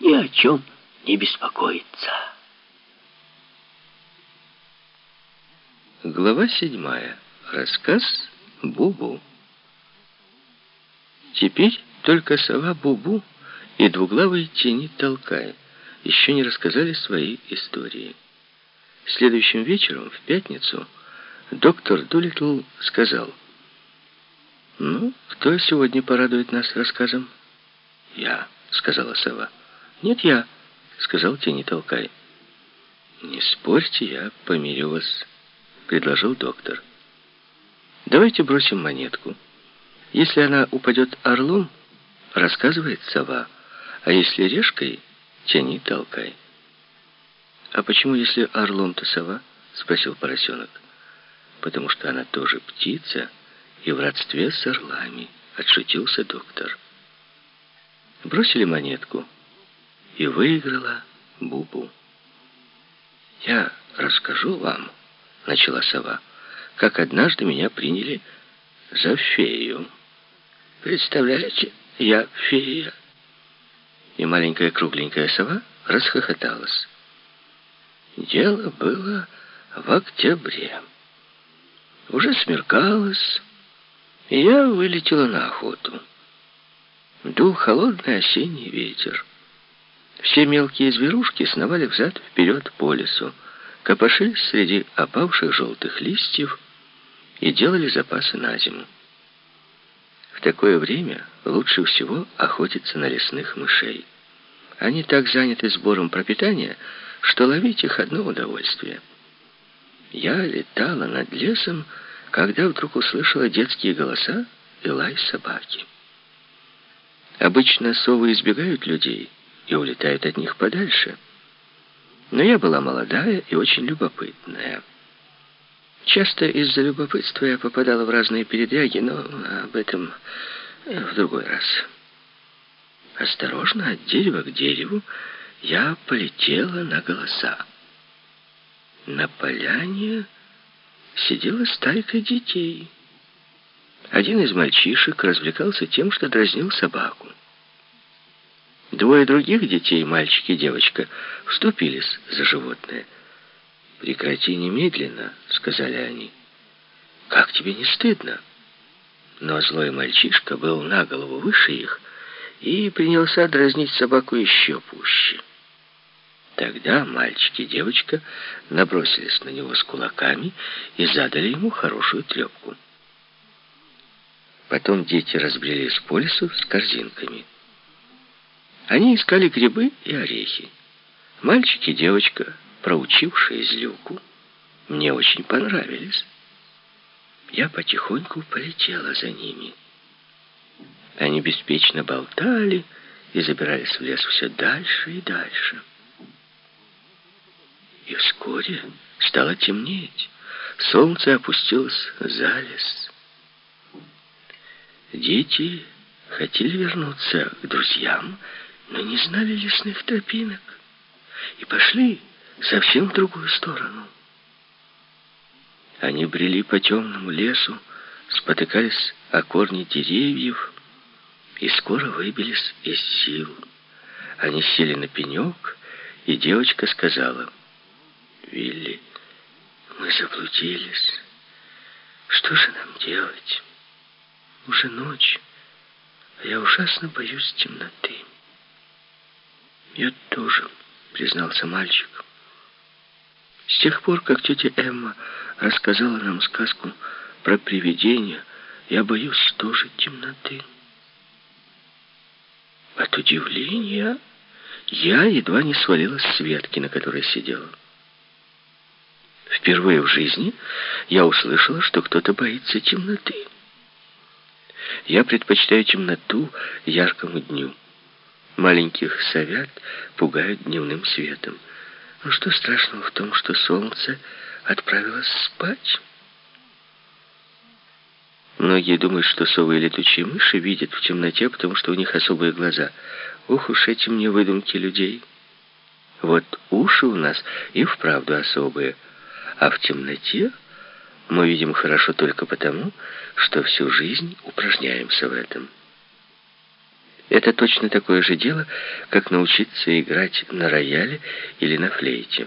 ни о чем не беспокоиться. Глава седьмая. Рассказ Бубу. Теперь только сова Бубу и двуглавые тени Толкай еще не рассказали свои истории. Следующим вечером, в пятницу, доктор Дулитл сказал, «Ну, кто сегодня порадует нас рассказом?» «Я», — сказала сова. «Нет, я», — сказал тени Толкай. «Не спорьте, я помирю вас», — предложил доктор. «Давайте бросим монетку. Если она упадет орлом, рассказывает сова, а если решкой, тяни толкай». «А почему, если орлом, то сова?» — спросил поросенок. «Потому что она тоже птица и в родстве с орлами», — отшутился доктор. Бросили монетку, и выиграла Бубу. «Я расскажу вам», — начала сова, — «как однажды меня приняли за фею. Представляете, я фея». И маленькая кругленькая сова расхохоталась. Дело было в октябре. Уже смеркалось, и я вылетела на охоту. Дул холодный осенний ветер. Все мелкие зверушки сновали взад-вперед по лесу, копошились среди опавших желтых листьев и делали запасы на зиму. В такое время лучше всего охотиться на лесных мышей. Они так заняты сбором пропитания, что ловить их одно удовольствие. Я летала над лесом, когда вдруг услышала детские голоса и лай собаки. Обычно совы избегают людей и улетают от них подальше. Но я была молодая и очень любопытная. Часто из-за любопытства я попадала в разные передряги, но об этом в другой раз. Осторожно, от дерева к дереву, я полетела на голоса. На поляне сидела стайка детей. Один из мальчишек развлекался тем, что дразнил собаку. Двое других детей, мальчик и девочка, вступились за животное. «Прекрати немедленно», — сказали они. «Как тебе не стыдно?» Но злой мальчишка был на голову выше их и принялся дразнить собаку еще пуще. Тогда мальчик и девочка набросились на него с кулаками и задали ему хорошую трепку. Потом дети разбрелись по лесу с корзинками. Они искали грибы и орехи. Мальчик и девочка, проучившие злюку, мне очень понравились. Я потихоньку полетела за ними. Они беспечно болтали и забирались в лес все дальше и дальше. И вскоре стало темнеть. Солнце опустилось за лес. Дети хотели вернуться к друзьям, но не знали лесных тропинок и пошли совсем в другую сторону. Они брели по темному лесу, спотыкались о корни деревьев и скоро выбились из сил. Они сели на пенек, и девочка сказала, «Вилли, мы заблудились. Что же нам делать?» Уже ночь, а я ужасно боюсь темноты. Я тоже, признался мальчик. С тех пор, как тетя Эмма рассказала нам сказку про привидения, я боюсь тоже темноты. От удивления я едва не свалилась с ветки, на которой сидела. Впервые в жизни я услышала, что кто-то боится темноты. Я предпочитаю темноту яркому дню. Маленьких совят пугают дневным светом. Но что страшного в том, что солнце отправилось спать? Многие думают, что совы и летучие мыши видят в темноте, потому что у них особые глаза. Ох уж эти мне выдумки людей. Вот уши у нас и вправду особые, а в темноте мы видим хорошо только потому, что всю жизнь упражняемся в этом. Это точно такое же дело, как научиться играть на рояле или на флейте.